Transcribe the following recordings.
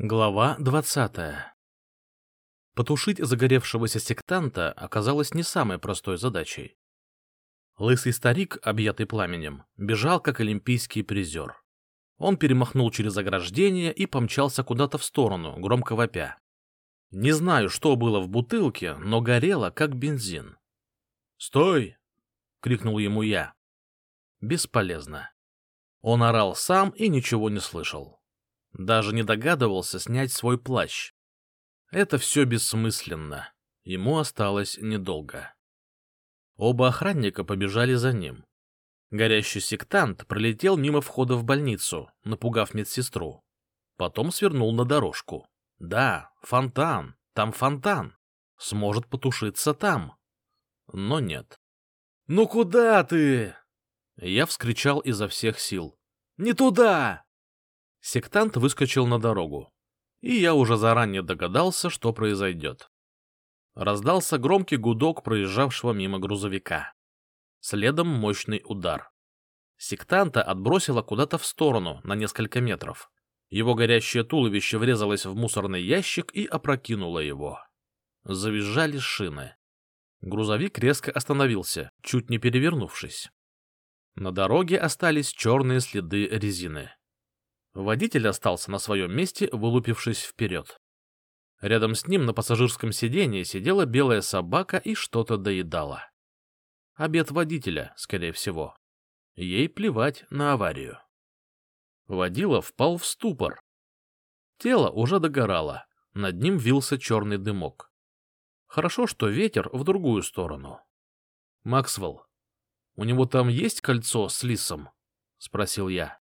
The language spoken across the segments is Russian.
Глава двадцатая Потушить загоревшегося сектанта оказалось не самой простой задачей. Лысый старик, объятый пламенем, бежал как олимпийский призер. Он перемахнул через ограждение и помчался куда-то в сторону, громко вопя. Не знаю, что было в бутылке, но горело, как бензин. «Стой!» — крикнул ему я. Бесполезно. Он орал сам и ничего не слышал. Даже не догадывался снять свой плащ. Это все бессмысленно. Ему осталось недолго. Оба охранника побежали за ним. Горящий сектант пролетел мимо входа в больницу, напугав медсестру. Потом свернул на дорожку. Да, фонтан, там фонтан. Сможет потушиться там. Но нет. «Ну куда ты?» Я вскричал изо всех сил. «Не туда!» Сектант выскочил на дорогу, и я уже заранее догадался, что произойдет. Раздался громкий гудок проезжавшего мимо грузовика. Следом мощный удар. Сектанта отбросило куда-то в сторону на несколько метров. Его горящее туловище врезалось в мусорный ящик и опрокинуло его. Завизжали шины. Грузовик резко остановился, чуть не перевернувшись. На дороге остались черные следы резины. Водитель остался на своем месте, вылупившись вперед. Рядом с ним на пассажирском сиденье сидела белая собака и что-то доедала. Обед водителя, скорее всего. Ей плевать на аварию. Водила впал в ступор. Тело уже догорало, над ним вился черный дымок. Хорошо, что ветер в другую сторону. — Максвелл, у него там есть кольцо с лисом? — спросил я.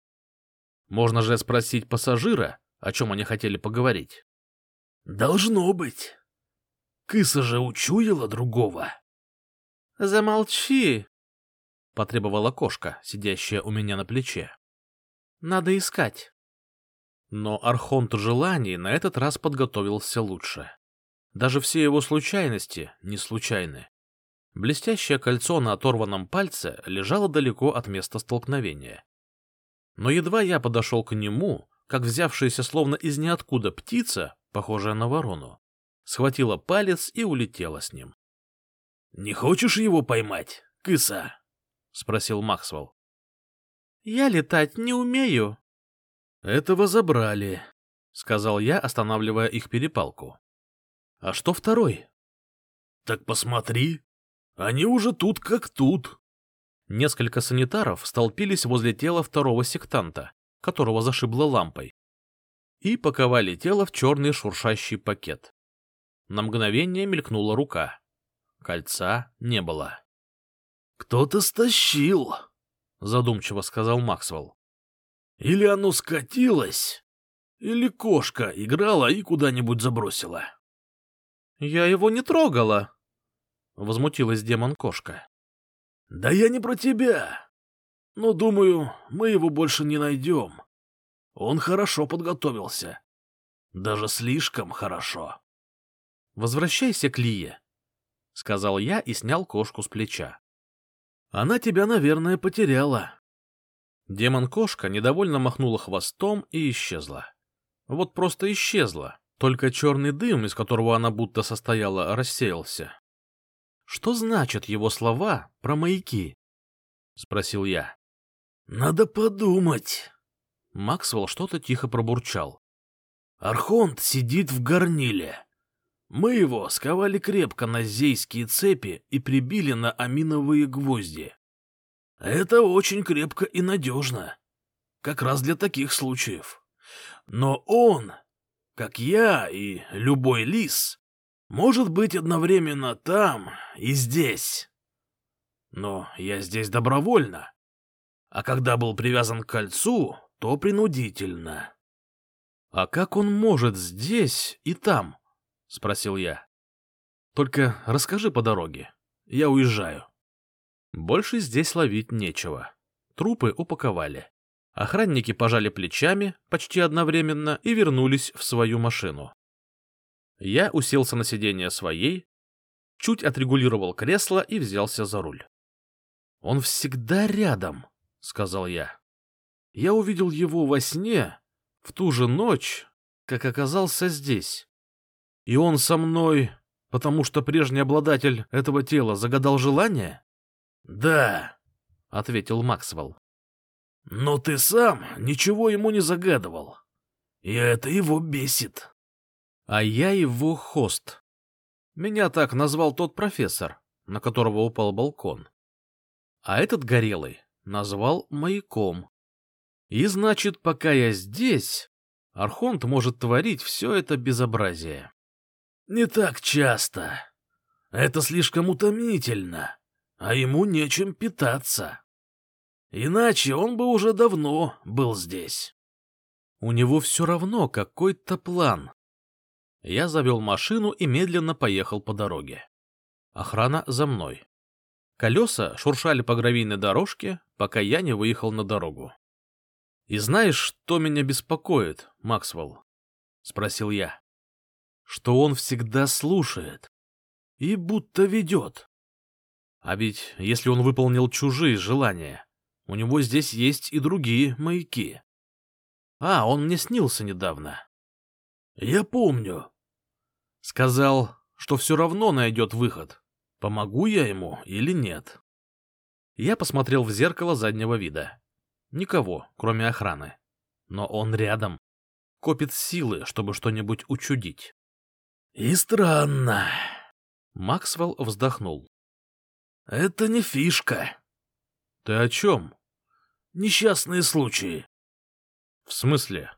Можно же спросить пассажира, о чем они хотели поговорить. — Должно быть. Кыса же учуяла другого. — Замолчи, — потребовала кошка, сидящая у меня на плече. — Надо искать. Но Архонт желаний на этот раз подготовился лучше. Даже все его случайности не случайны. Блестящее кольцо на оторванном пальце лежало далеко от места столкновения. Но едва я подошел к нему, как взявшаяся словно из ниоткуда птица, похожая на ворону, схватила палец и улетела с ним. — Не хочешь его поймать, кыса? — спросил Максвелл. — Я летать не умею. — Этого забрали, — сказал я, останавливая их перепалку. — А что второй? — Так посмотри, они уже тут как тут. Несколько санитаров столпились возле тела второго сектанта, которого зашибло лампой, и паковали тело в черный шуршащий пакет. На мгновение мелькнула рука. Кольца не было. — Кто-то стащил, — задумчиво сказал Максвелл. — Или оно скатилось, или кошка играла и куда-нибудь забросила. — Я его не трогала, — возмутилась демон-кошка. Да я не про тебя. Но, думаю, мы его больше не найдем. Он хорошо подготовился. Даже слишком хорошо. Возвращайся к Лие, — сказал я и снял кошку с плеча. Она тебя, наверное, потеряла. Демон-кошка недовольно махнула хвостом и исчезла. Вот просто исчезла, только черный дым, из которого она будто состояла, рассеялся. Что значат его слова про маяки? — спросил я. — Надо подумать. Максвелл что-то тихо пробурчал. — Архонт сидит в горниле. Мы его сковали крепко на зейские цепи и прибили на аминовые гвозди. Это очень крепко и надежно. Как раз для таких случаев. Но он, как я и любой лис, может быть одновременно там и здесь. Но я здесь добровольно. А когда был привязан к кольцу, то принудительно. — А как он может здесь и там? — спросил я. — Только расскажи по дороге. Я уезжаю. Больше здесь ловить нечего. Трупы упаковали. Охранники пожали плечами почти одновременно и вернулись в свою машину. Я уселся на сиденье своей, чуть отрегулировал кресло и взялся за руль. «Он всегда рядом», — сказал я. «Я увидел его во сне в ту же ночь, как оказался здесь. И он со мной, потому что прежний обладатель этого тела загадал желание? — Да, — ответил Максвелл. — Но ты сам ничего ему не загадывал. И это его бесит. А я его хост. Меня так назвал тот профессор, на которого упал балкон. А этот горелый назвал маяком. И значит, пока я здесь, Архонт может творить все это безобразие. Не так часто. Это слишком утомительно, а ему нечем питаться. Иначе он бы уже давно был здесь. У него все равно какой-то план. Я завел машину и медленно поехал по дороге. Охрана за мной. Колеса шуршали по гравийной дорожке, пока я не выехал на дорогу. «И знаешь, что меня беспокоит, Максвелл?» — спросил я. «Что он всегда слушает и будто ведет. А ведь если он выполнил чужие желания, у него здесь есть и другие маяки. А, он мне снился недавно». «Я помню». Сказал, что все равно найдет выход, помогу я ему или нет. Я посмотрел в зеркало заднего вида. Никого, кроме охраны. Но он рядом. Копит силы, чтобы что-нибудь учудить. И странно. Максвелл вздохнул. Это не фишка. Ты о чем? Несчастные случаи. В смысле?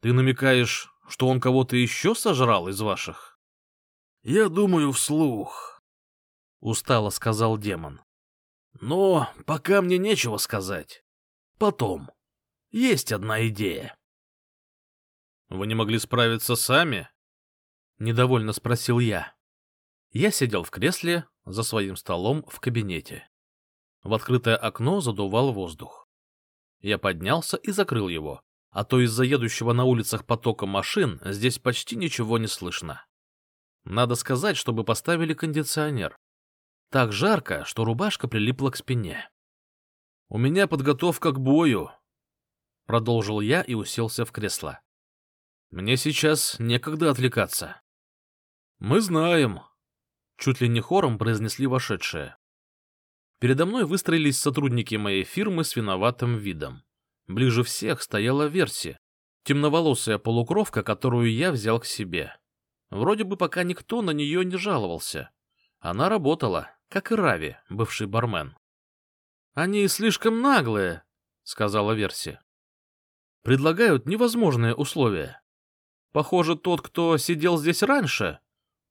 Ты намекаешь, что он кого-то еще сожрал из ваших? Я думаю вслух. Устало сказал демон. Но пока мне нечего сказать. Потом. Есть одна идея. Вы не могли справиться сами? Недовольно спросил я. Я сидел в кресле за своим столом в кабинете. В открытое окно задувал воздух. Я поднялся и закрыл его, а то из-за едущего на улицах потока машин здесь почти ничего не слышно. Надо сказать, чтобы поставили кондиционер. Так жарко, что рубашка прилипла к спине. «У меня подготовка к бою», — продолжил я и уселся в кресло. «Мне сейчас некогда отвлекаться». «Мы знаем», — чуть ли не хором произнесли вошедшие. Передо мной выстроились сотрудники моей фирмы с виноватым видом. Ближе всех стояла Верси, темноволосая полукровка, которую я взял к себе. Вроде бы пока никто на нее не жаловался. Она работала, как и Рави, бывший бармен. Они слишком наглые, сказала Верси. Предлагают невозможные условия. Похоже, тот, кто сидел здесь раньше,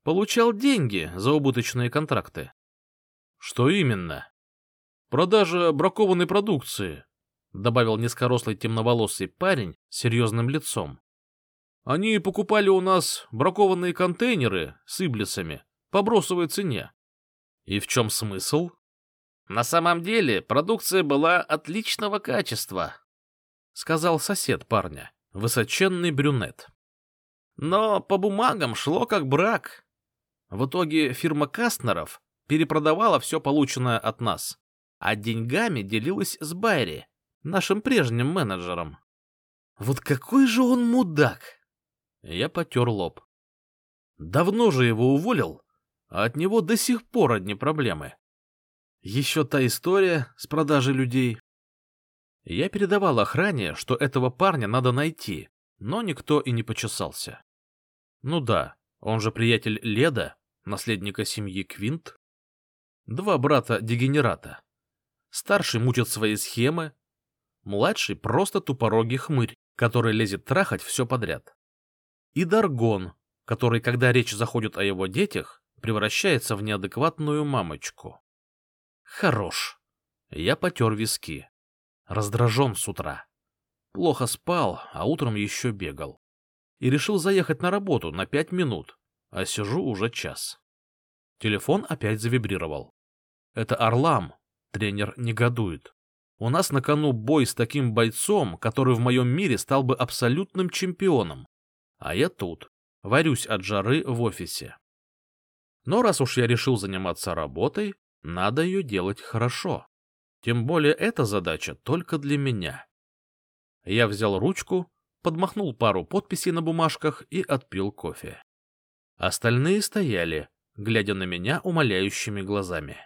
получал деньги за убыточные контракты. Что именно? Продажа бракованной продукции, добавил низкорослый темноволосый парень с серьезным лицом. Они покупали у нас бракованные контейнеры с иблисами по бросовой цене. И в чем смысл? На самом деле продукция была отличного качества, сказал сосед парня, высоченный брюнет. Но по бумагам шло как брак. В итоге фирма Кастнеров перепродавала все полученное от нас, а деньгами делилась с Байри, нашим прежним менеджером. Вот какой же он мудак! Я потер лоб. Давно же его уволил, а от него до сих пор одни проблемы. Еще та история с продажей людей. Я передавал охране, что этого парня надо найти, но никто и не почесался. Ну да, он же приятель Леда, наследника семьи Квинт. Два брата-дегенерата. Старший мутит свои схемы, младший просто тупорогий хмырь, который лезет трахать все подряд. И Даргон, который, когда речь заходит о его детях, превращается в неадекватную мамочку. Хорош. Я потер виски. Раздражен с утра. Плохо спал, а утром еще бегал. И решил заехать на работу на пять минут, а сижу уже час. Телефон опять завибрировал. Это Орлам, тренер негодует. У нас на кону бой с таким бойцом, который в моем мире стал бы абсолютным чемпионом. А я тут, варюсь от жары в офисе. Но раз уж я решил заниматься работой, надо ее делать хорошо. Тем более эта задача только для меня. Я взял ручку, подмахнул пару подписей на бумажках и отпил кофе. Остальные стояли, глядя на меня умоляющими глазами.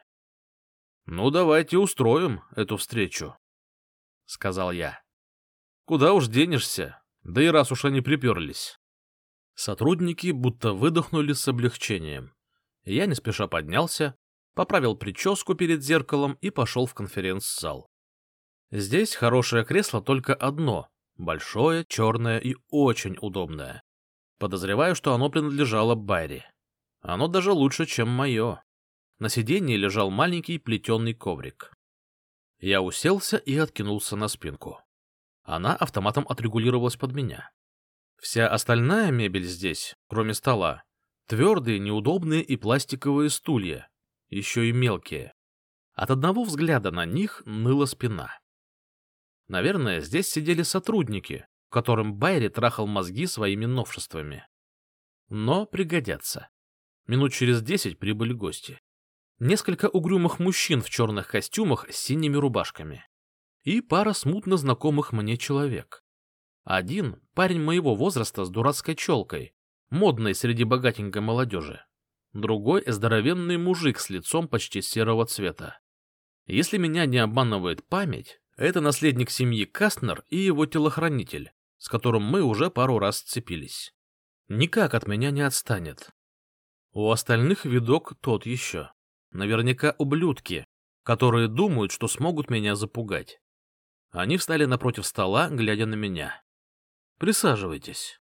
— Ну, давайте устроим эту встречу, — сказал я. — Куда уж денешься, да и раз уж они приперлись. Сотрудники будто выдохнули с облегчением. Я не спеша поднялся, поправил прическу перед зеркалом и пошел в конференц-зал. Здесь хорошее кресло только одно, большое, черное и очень удобное. Подозреваю, что оно принадлежало Байри. Оно даже лучше, чем мое. На сиденье лежал маленький плетеный коврик. Я уселся и откинулся на спинку. Она автоматом отрегулировалась под меня. Вся остальная мебель здесь, кроме стола, твердые, неудобные и пластиковые стулья, еще и мелкие. От одного взгляда на них ныла спина. Наверное, здесь сидели сотрудники, которым Байри трахал мозги своими новшествами. Но пригодятся. Минут через десять прибыли гости. Несколько угрюмых мужчин в черных костюмах с синими рубашками. И пара смутно знакомых мне человек. Один — парень моего возраста с дурацкой челкой, модной среди богатенькой молодежи. Другой — здоровенный мужик с лицом почти серого цвета. Если меня не обманывает память, это наследник семьи Кастнер и его телохранитель, с которым мы уже пару раз сцепились. Никак от меня не отстанет. У остальных видок тот еще. Наверняка ублюдки, которые думают, что смогут меня запугать. Они встали напротив стола, глядя на меня. Присаживайтесь.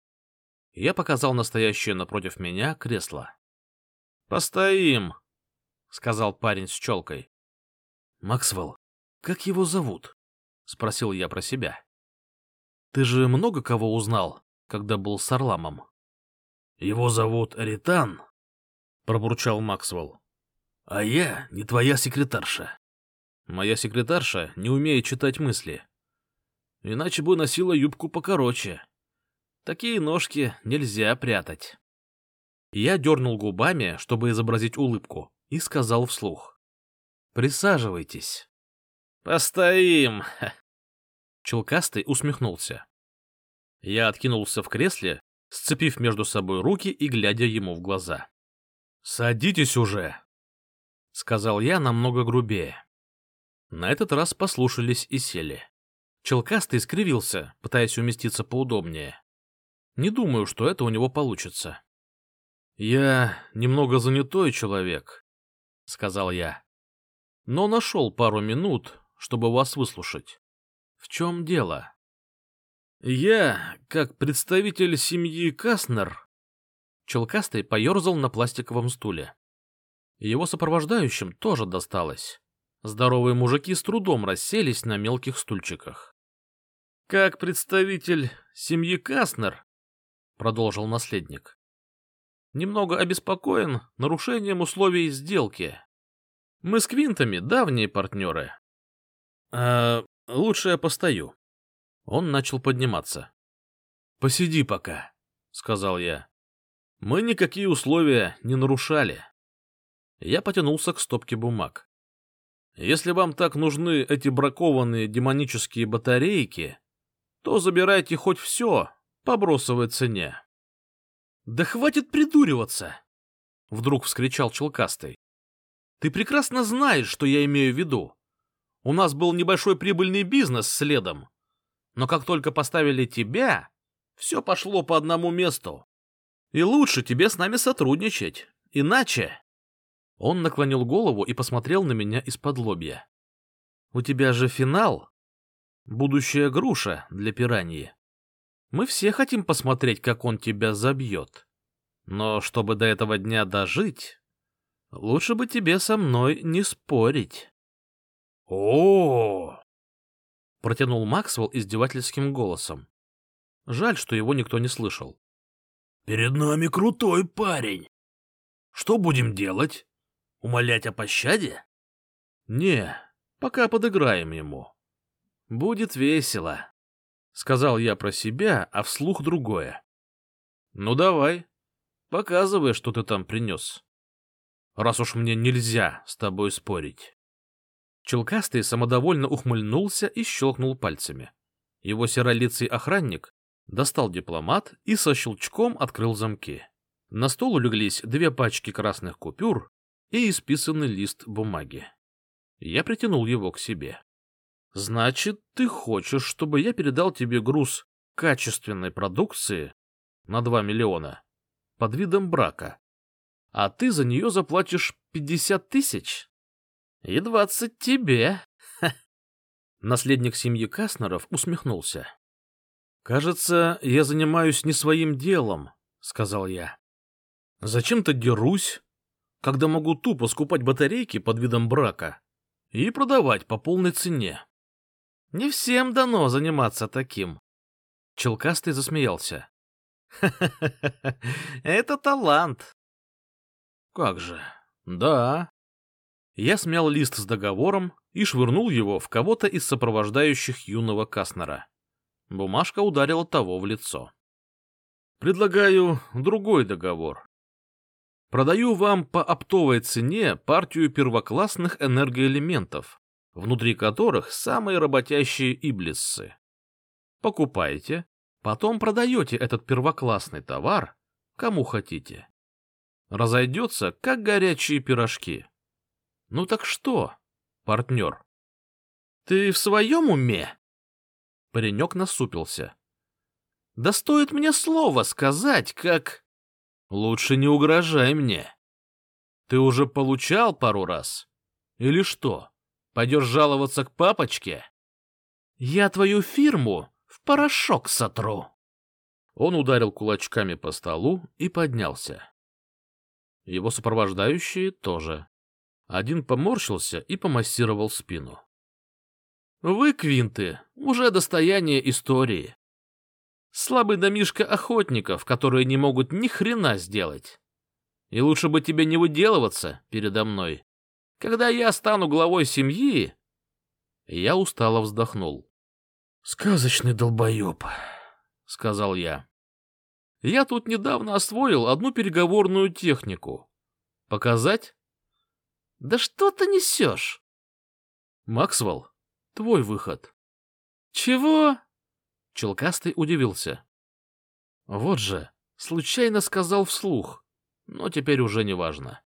Я показал настоящее напротив меня кресло. Постоим, сказал парень с челкой. Максвелл, как его зовут? спросил я про себя. Ты же много кого узнал, когда был с Орламом? Его зовут Ритан, пробурчал Максвелл. А я не твоя секретарша. Моя секретарша не умеет читать мысли. Иначе бы носила юбку покороче. Такие ножки нельзя прятать. Я дернул губами, чтобы изобразить улыбку, и сказал вслух. «Присаживайтесь». «Постоим!» Челкастый усмехнулся. Я откинулся в кресле, сцепив между собой руки и глядя ему в глаза. «Садитесь уже!» — сказал я намного грубее. На этот раз послушались и сели. Челкастый скривился, пытаясь уместиться поудобнее. Не думаю, что это у него получится. — Я немного занятой человек, — сказал я, — но нашел пару минут, чтобы вас выслушать. В чем дело? — Я, как представитель семьи Каснер... Челкастый поерзал на пластиковом стуле. Его сопровождающим тоже досталось. Здоровые мужики с трудом расселись на мелких стульчиках. Как представитель семьи Каснер, продолжил наследник. Немного обеспокоен нарушением условий сделки. Мы с Квинтами давние партнеры. А лучше я постою. Он начал подниматься. Посиди пока, сказал я. Мы никакие условия не нарушали. Я потянулся к стопке бумаг. Если вам так нужны эти бракованные демонические батарейки, то забирайте хоть все, по бросовой цене. — Да хватит придуриваться! — вдруг вскричал Челкастый. — Ты прекрасно знаешь, что я имею в виду. У нас был небольшой прибыльный бизнес следом, но как только поставили тебя, все пошло по одному месту. И лучше тебе с нами сотрудничать, иначе... Он наклонил голову и посмотрел на меня из-под лобья. — У тебя же финал? Будущая груша для пираньи. Мы все хотим посмотреть, как он тебя забьет. Но чтобы до этого дня дожить, лучше бы тебе со мной не спорить. О! протянул Максвелл издевательским голосом. Жаль, что его никто не слышал. Перед нами крутой парень. Что будем делать? Умолять о пощаде? Не, пока подыграем ему. Будет весело. — сказал я про себя, а вслух другое. — Ну давай, показывай, что ты там принес. Раз уж мне нельзя с тобой спорить. Челкастый самодовольно ухмыльнулся и щелкнул пальцами. Его серолицый охранник Достал дипломат и со щелчком открыл замки. На стол улеглись две пачки красных купюр и исписанный лист бумаги. Я притянул его к себе. — Значит, ты хочешь, чтобы я передал тебе груз качественной продукции на 2 миллиона под видом брака, а ты за нее заплатишь 50 тысяч? И 20 тебе. Наследник семьи Каснеров усмехнулся. «Кажется, я занимаюсь не своим делом», — сказал я. «Зачем-то дерусь, когда могу тупо скупать батарейки под видом брака и продавать по полной цене. Не всем дано заниматься таким». Челкастый засмеялся. «Ха-ха-ха, это талант». «Как же, да». Я смял лист с договором и швырнул его в кого-то из сопровождающих юного Каснера. Бумажка ударила того в лицо. Предлагаю другой договор. Продаю вам по оптовой цене партию первоклассных энергоэлементов, внутри которых самые работящие иблиссы. Покупайте, потом продаете этот первоклассный товар кому хотите. Разойдется, как горячие пирожки. Ну так что, партнер? Ты в своем уме? Паренек насупился. Да стоит мне слово сказать, как... Лучше не угрожай мне. Ты уже получал пару раз? Или что, пойдешь жаловаться к папочке? Я твою фирму в порошок сотру. Он ударил кулачками по столу и поднялся. Его сопровождающие тоже. Один поморщился и помассировал спину. Вы, квинты, уже достояние истории. Слабый домишка охотников, которые не могут ни хрена сделать. И лучше бы тебе не выделываться передо мной. Когда я стану главой семьи... Я устало вздохнул. «Сказочный долбоеб», — сказал я. «Я тут недавно освоил одну переговорную технику. Показать?» «Да что ты несешь?» «Максвелл, Твой выход. Чего? Челкастый удивился. Вот же, случайно сказал вслух, но теперь уже не важно.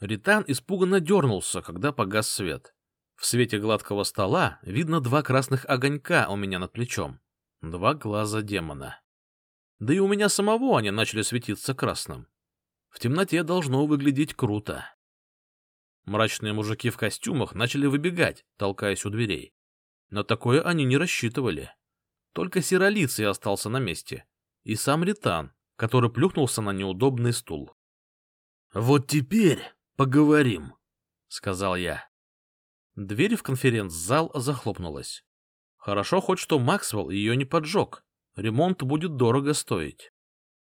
Ритан испуганно дернулся, когда погас свет. В свете гладкого стола видно два красных огонька у меня над плечом. Два глаза демона. Да и у меня самого они начали светиться красным. В темноте должно выглядеть круто. Мрачные мужики в костюмах начали выбегать, толкаясь у дверей. На такое они не рассчитывали. Только Сиролицый остался на месте. И сам Ритан, который плюхнулся на неудобный стул. — Вот теперь поговорим, — сказал я. Дверь в конференц-зал захлопнулась. Хорошо хоть что Максвелл ее не поджег. Ремонт будет дорого стоить.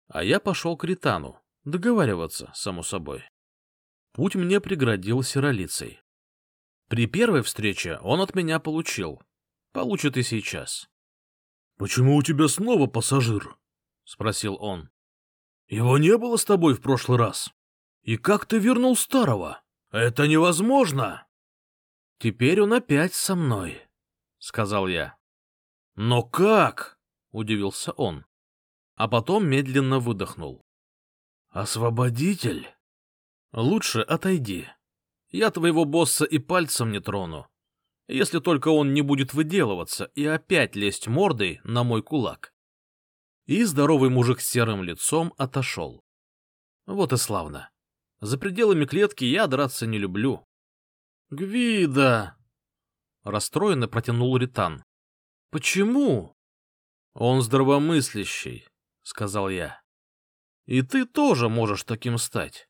А я пошел к Ритану, договариваться, само собой. Путь мне преградил сиролицей. При первой встрече он от меня получил. Получит и сейчас. — Почему у тебя снова пассажир? — спросил он. — Его не было с тобой в прошлый раз. И как ты вернул старого? Это невозможно! — Теперь он опять со мной, — сказал я. — Но как? — удивился он. А потом медленно выдохнул. — Освободитель? Лучше отойди. Я твоего босса и пальцем не трону, если только он не будет выделываться и опять лезть мордой на мой кулак. И здоровый мужик с серым лицом отошел. Вот и славно. За пределами клетки я драться не люблю. Гвида! Расстроенно протянул Ритан. Почему? Он здравомыслящий, сказал я. И ты тоже можешь таким стать.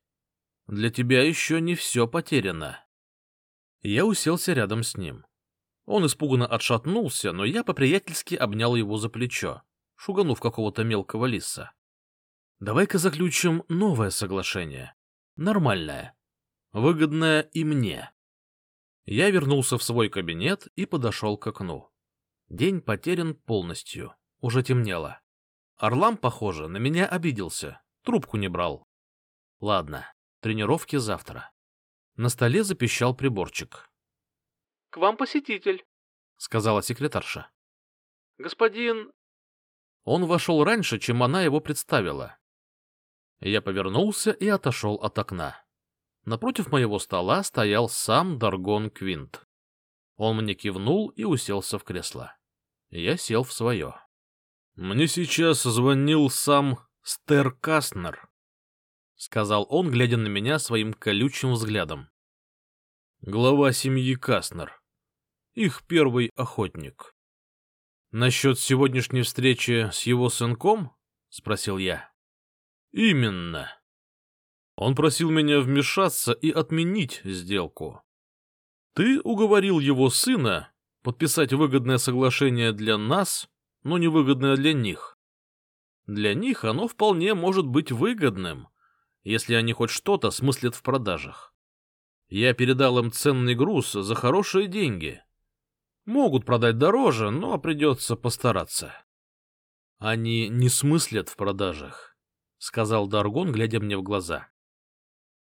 Для тебя еще не все потеряно. Я уселся рядом с ним. Он испуганно отшатнулся, но я по-приятельски обнял его за плечо, шуганув какого-то мелкого лиса. Давай-ка заключим новое соглашение. Нормальное. Выгодное и мне. Я вернулся в свой кабинет и подошел к окну. День потерян полностью. Уже темнело. Орлам, похоже, на меня обиделся. Трубку не брал. Ладно, Тренировки завтра. На столе запищал приборчик. — К вам посетитель, — сказала секретарша. — Господин... Он вошел раньше, чем она его представила. Я повернулся и отошел от окна. Напротив моего стола стоял сам Даргон Квинт. Он мне кивнул и уселся в кресло. Я сел в свое. — Мне сейчас звонил сам Стер Кастнер, — сказал он, глядя на меня своим колючим взглядом. — Глава семьи Кастнер. Их первый охотник. — Насчет сегодняшней встречи с его сынком? — спросил я. — Именно. Он просил меня вмешаться и отменить сделку. Ты уговорил его сына подписать выгодное соглашение для нас, но невыгодное для них. Для них оно вполне может быть выгодным, если они хоть что-то смыслят в продажах. Я передал им ценный груз за хорошие деньги. Могут продать дороже, но придется постараться. Они не смыслят в продажах, — сказал Даргон, глядя мне в глаза.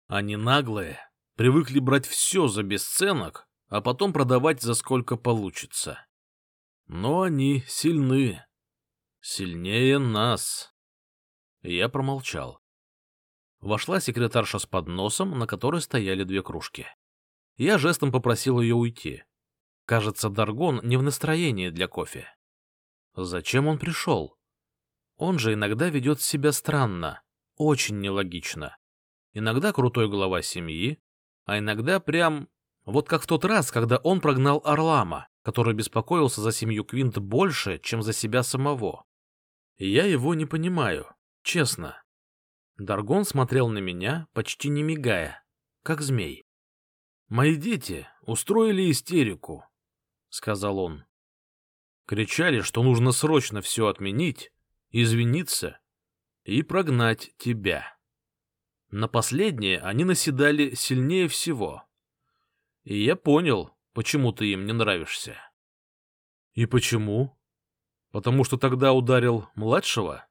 Они наглые, привыкли брать все за бесценок, а потом продавать за сколько получится. Но они сильны. Сильнее нас. Я промолчал. Вошла секретарша с подносом, на которой стояли две кружки. Я жестом попросил ее уйти. Кажется, Даргон не в настроении для кофе. Зачем он пришел? Он же иногда ведет себя странно, очень нелогично. Иногда крутой глава семьи, а иногда прям... Вот как в тот раз, когда он прогнал Орлама, который беспокоился за семью Квинт больше, чем за себя самого. Я его не понимаю, честно. Даргон смотрел на меня, почти не мигая, как змей. «Мои дети устроили истерику», — сказал он. Кричали, что нужно срочно все отменить, извиниться и прогнать тебя. На последнее они наседали сильнее всего. И я понял, почему ты им не нравишься. И почему? Потому что тогда ударил младшего?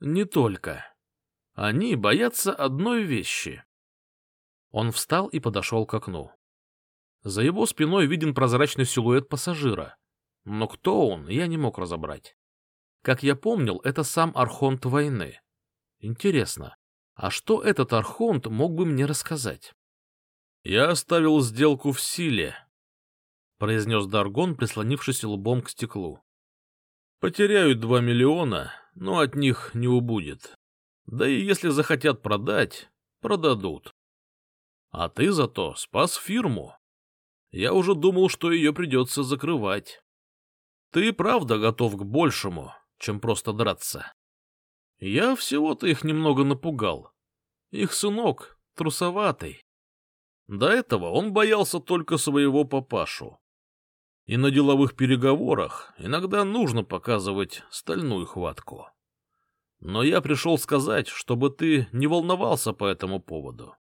Не только. Они боятся одной вещи. Он встал и подошел к окну. За его спиной виден прозрачный силуэт пассажира. Но кто он, я не мог разобрать. Как я помнил, это сам Архонт войны. Интересно, а что этот архонт мог бы мне рассказать? — Я оставил сделку в силе, — произнес Даргон, прислонившись лбом к стеклу. — Потеряют два миллиона, но от них не убудет. Да и если захотят продать, продадут. А ты зато спас фирму. Я уже думал, что ее придется закрывать. Ты правда готов к большему, чем просто драться. Я всего-то их немного напугал. Их сынок трусоватый. До этого он боялся только своего папашу. И на деловых переговорах иногда нужно показывать стальную хватку. Но я пришел сказать, чтобы ты не волновался по этому поводу.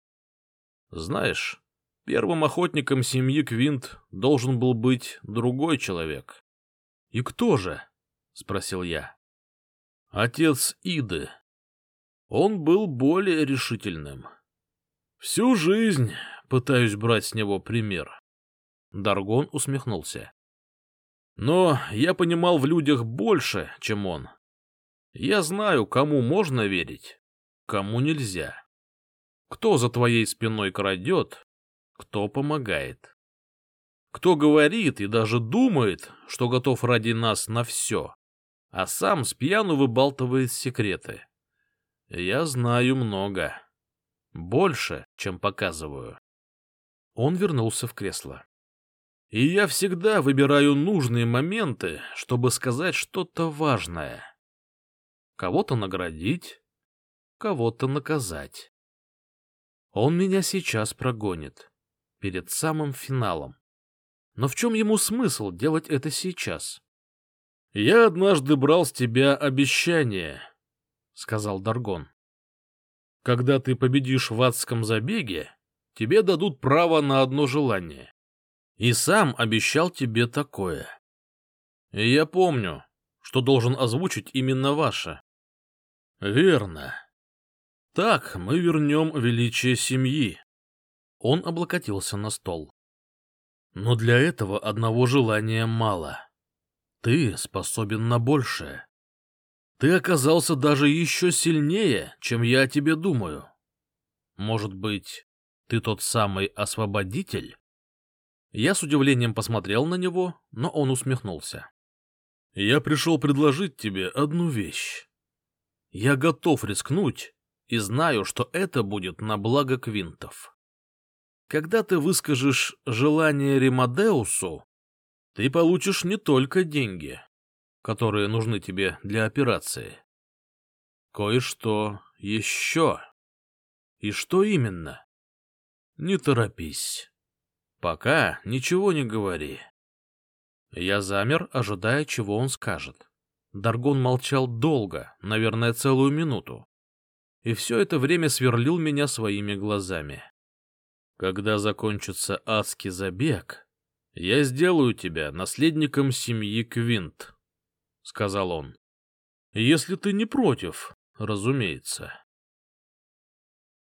Знаешь, первым охотником семьи Квинт должен был быть другой человек. — И кто же? — спросил я. Отец Иды. Он был более решительным. Всю жизнь пытаюсь брать с него пример. Даргон усмехнулся. Но я понимал в людях больше, чем он. Я знаю, кому можно верить, кому нельзя. Кто за твоей спиной крадет, кто помогает. Кто говорит и даже думает, что готов ради нас на все, а сам с пьяну выбалтывает секреты. Я знаю много. Больше, чем показываю. Он вернулся в кресло. И я всегда выбираю нужные моменты, чтобы сказать что-то важное. Кого-то наградить, кого-то наказать. Он меня сейчас прогонит, перед самым финалом. Но в чем ему смысл делать это сейчас? «Я однажды брал с тебя обещание», — сказал Даргон. «Когда ты победишь в адском забеге, тебе дадут право на одно желание. И сам обещал тебе такое. И я помню, что должен озвучить именно ваше». «Верно. Так мы вернем величие семьи». Он облокотился на стол. «Но для этого одного желания мало». Ты способен на большее. Ты оказался даже еще сильнее, чем я о тебе думаю. Может быть, ты тот самый освободитель? Я с удивлением посмотрел на него, но он усмехнулся. Я пришел предложить тебе одну вещь. Я готов рискнуть и знаю, что это будет на благо Квинтов. Когда ты выскажешь желание Римадеусу, ты получишь не только деньги, которые нужны тебе для операции. Кое-что еще. И что именно? Не торопись. Пока ничего не говори. Я замер, ожидая, чего он скажет. Даргон молчал долго, наверное, целую минуту. И все это время сверлил меня своими глазами. Когда закончится адский забег, я сделаю тебя наследником семьи Квинт, — сказал он. — Если ты не против, разумеется.